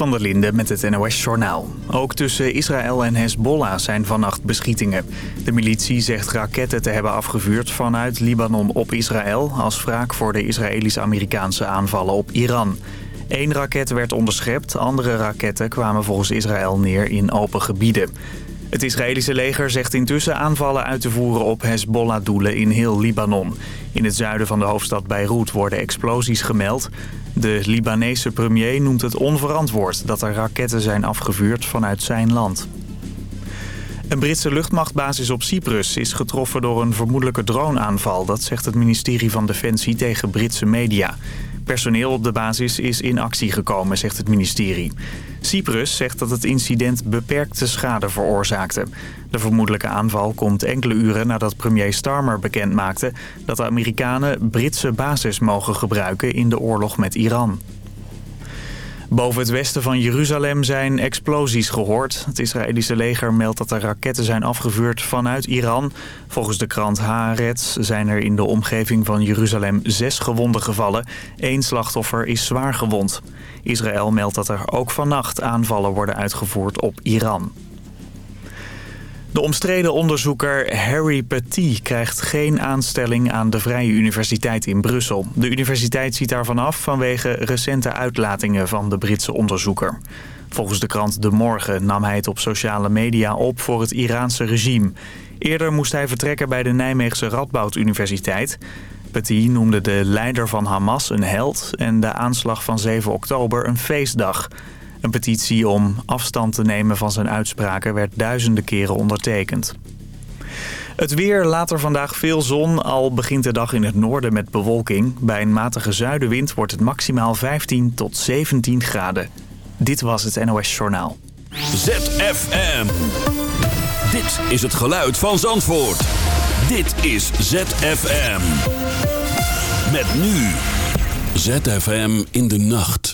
Van der Linde met het NOS-journaal. Ook tussen Israël en Hezbollah zijn vannacht beschietingen. De militie zegt raketten te hebben afgevuurd vanuit Libanon op Israël... als wraak voor de Israëlisch-Amerikaanse aanvallen op Iran. Eén raket werd onderschept, andere raketten kwamen volgens Israël neer in open gebieden. Het Israëlische leger zegt intussen aanvallen uit te voeren op Hezbollah-doelen in heel Libanon. In het zuiden van de hoofdstad Beirut worden explosies gemeld. De Libanese premier noemt het onverantwoord dat er raketten zijn afgevuurd vanuit zijn land. Een Britse luchtmachtbasis op Cyprus is getroffen door een vermoedelijke droneaanval. Dat zegt het ministerie van Defensie tegen Britse media. Personeel op de basis is in actie gekomen, zegt het ministerie. Cyprus zegt dat het incident beperkte schade veroorzaakte. De vermoedelijke aanval komt enkele uren nadat premier Starmer bekendmaakte... dat de Amerikanen Britse basis mogen gebruiken in de oorlog met Iran. Boven het westen van Jeruzalem zijn explosies gehoord. Het Israëlische leger meldt dat er raketten zijn afgevuurd vanuit Iran. Volgens de krant Haaretz zijn er in de omgeving van Jeruzalem zes gewonden gevallen. Eén slachtoffer is zwaar gewond. Israël meldt dat er ook vannacht aanvallen worden uitgevoerd op Iran. De omstreden onderzoeker Harry Petit krijgt geen aanstelling aan de Vrije Universiteit in Brussel. De universiteit ziet daarvan af vanwege recente uitlatingen van de Britse onderzoeker. Volgens de krant De Morgen nam hij het op sociale media op voor het Iraanse regime. Eerder moest hij vertrekken bij de Nijmeegse Radboud Universiteit. Petit noemde de leider van Hamas een held en de aanslag van 7 oktober een feestdag. Een petitie om afstand te nemen van zijn uitspraken werd duizenden keren ondertekend. Het weer, later vandaag veel zon, al begint de dag in het noorden met bewolking. Bij een matige zuidenwind wordt het maximaal 15 tot 17 graden. Dit was het NOS Journaal. ZFM. Dit is het geluid van Zandvoort. Dit is ZFM. Met nu. ZFM in de nacht.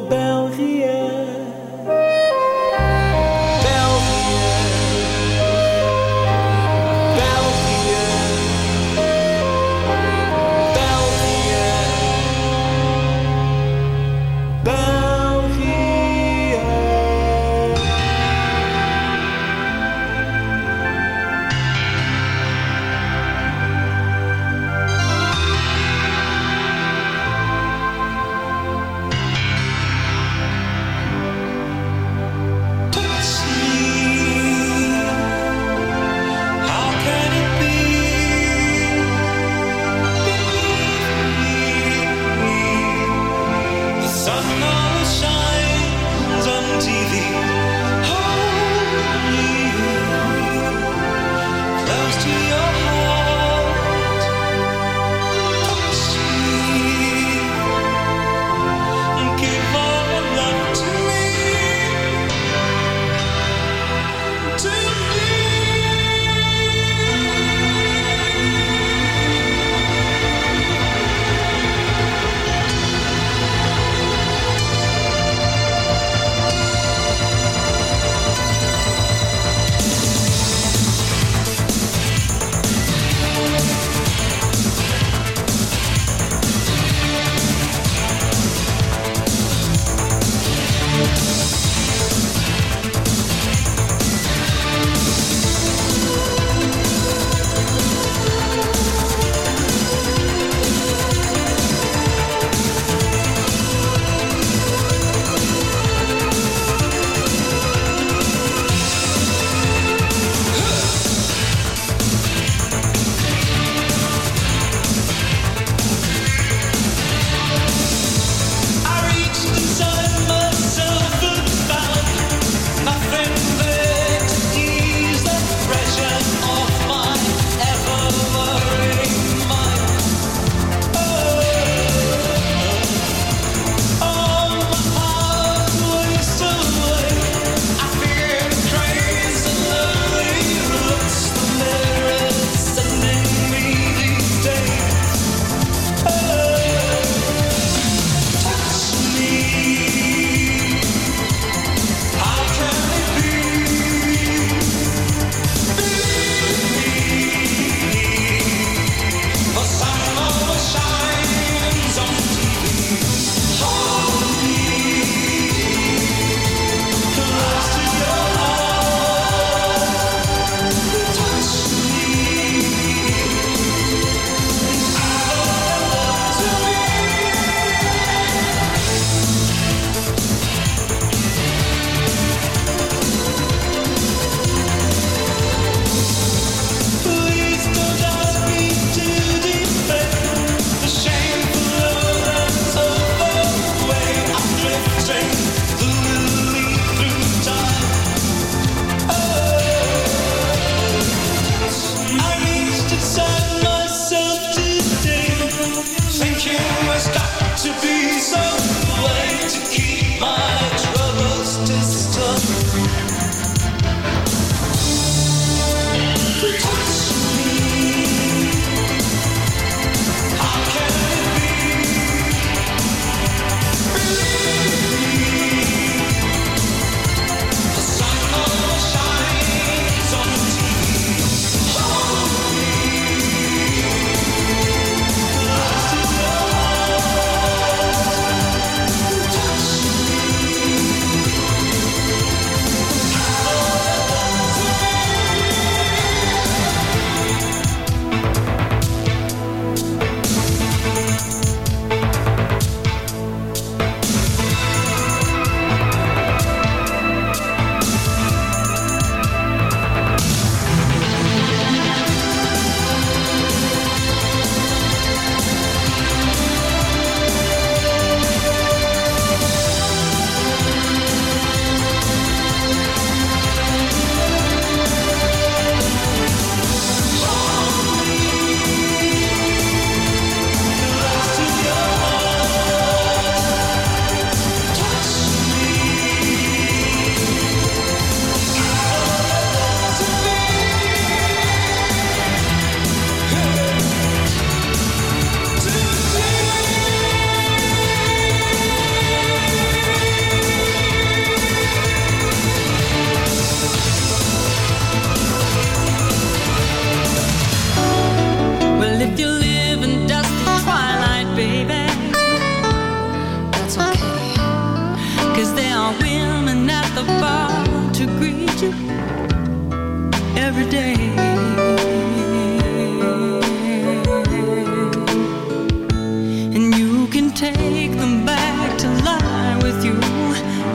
And you can take them back to lie with you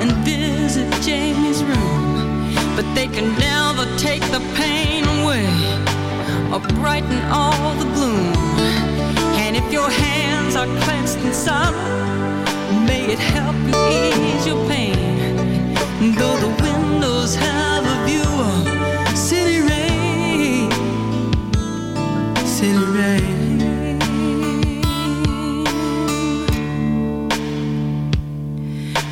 and visit Jamie's room. But they can never take the pain away or brighten all the gloom. And if your hands are clenched in sorrow, may it help you ease your pain. Though the windows have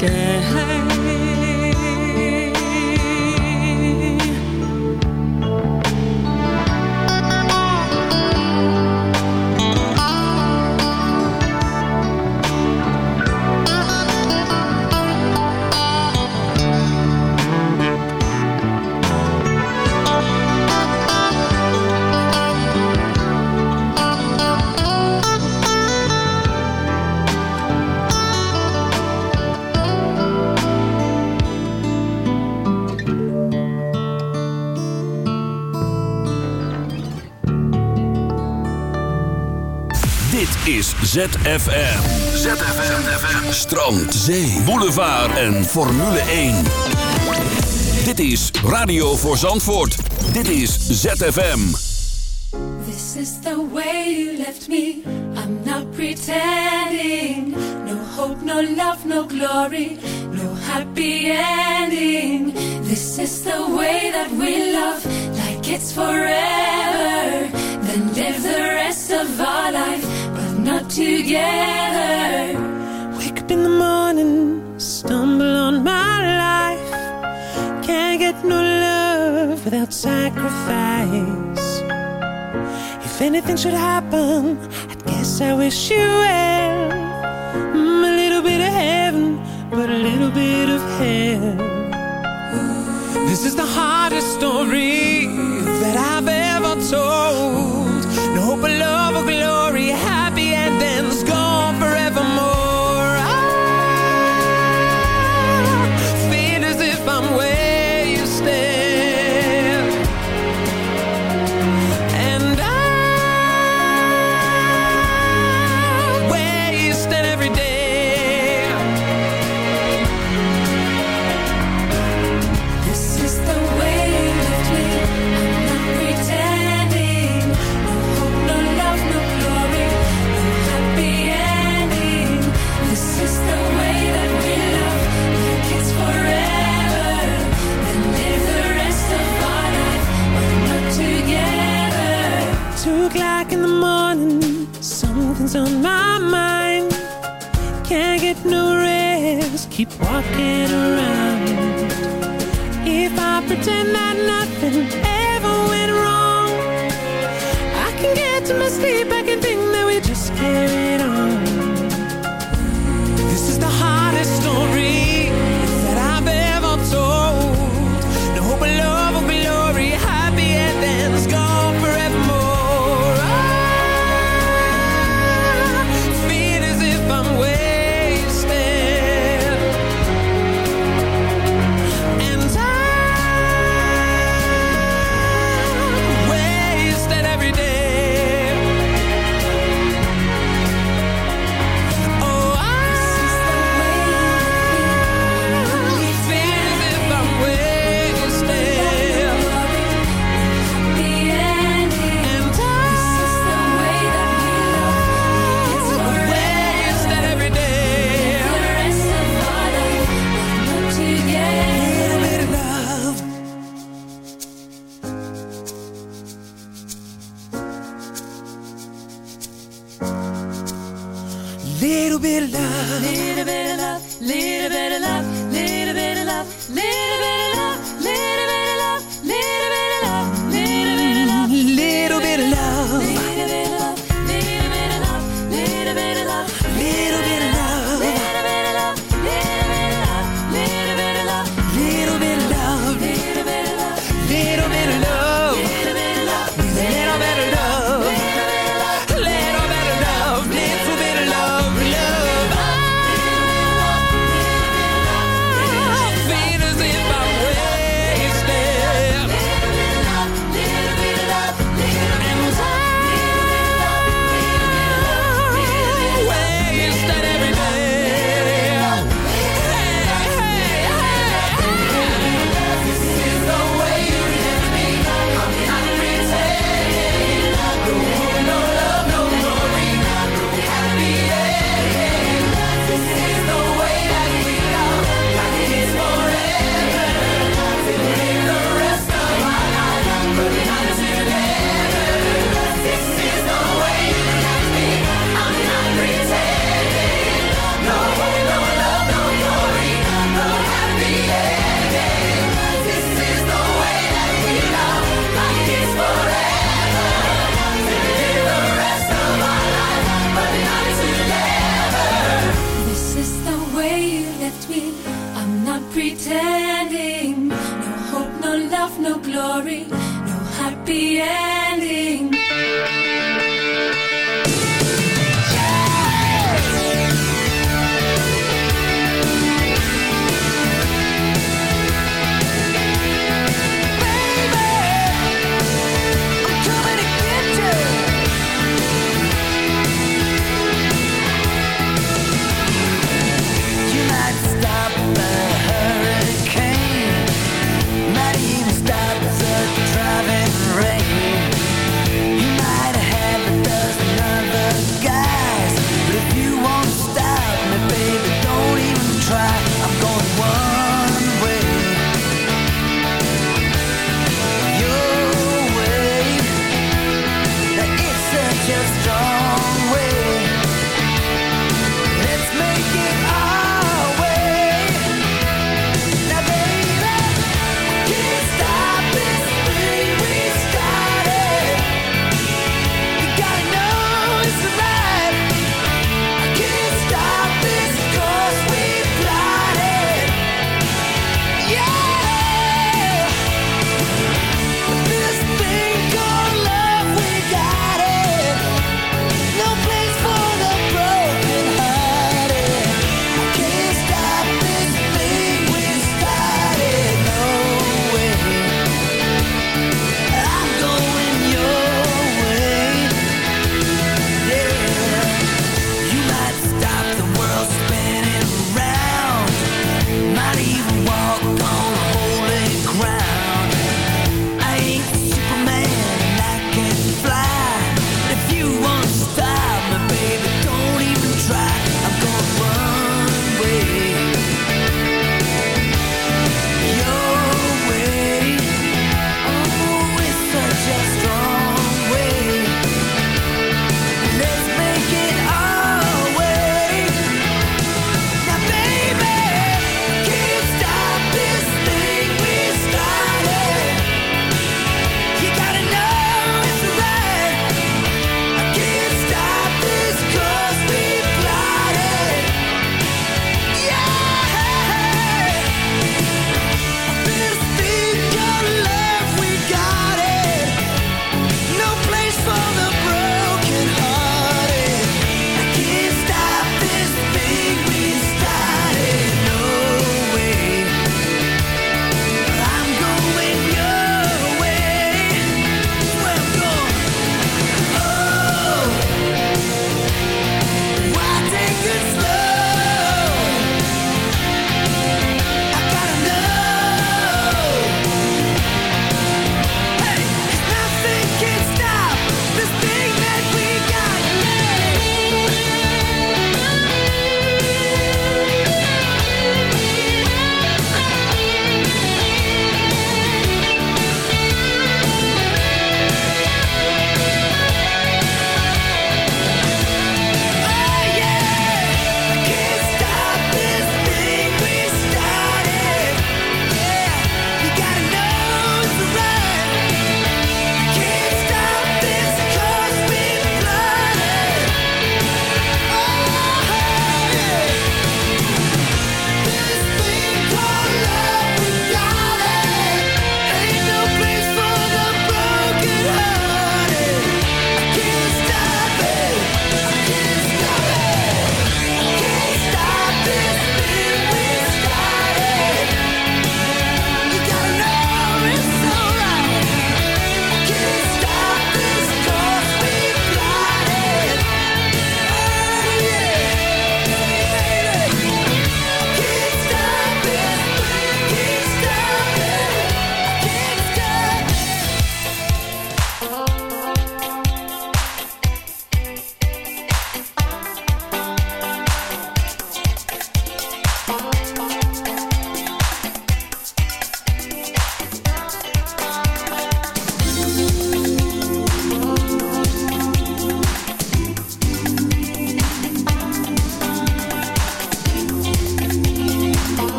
scared. Dit is ZFM. ZFM. Strand, zee, boulevard en Formule 1. Dit is Radio voor Zandvoort. Dit is ZFM. This is the way you left me. I'm not pretending. No hope, no love, no glory, no happy ending. This is the way that we love, like it's forever. Then live the rest of our life, not together. Wake up in the morning, stumble on my life. Can't get no love without sacrifice. If anything should happen, I guess I wish you well. Mm, a little bit of heaven, but a little bit of hell. This is the hardest story that I've ever told. No hope pretend that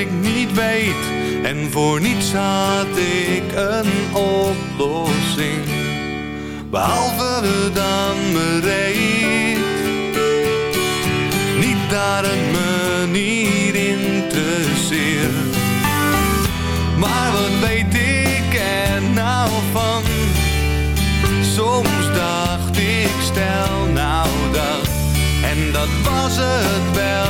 ik niet weet. En voor niets had ik een oplossing. Behalve dan bereid. Niet daar het men te zeer, Maar wat weet ik er nou van? Soms dacht ik stel nou dat. En dat was het wel.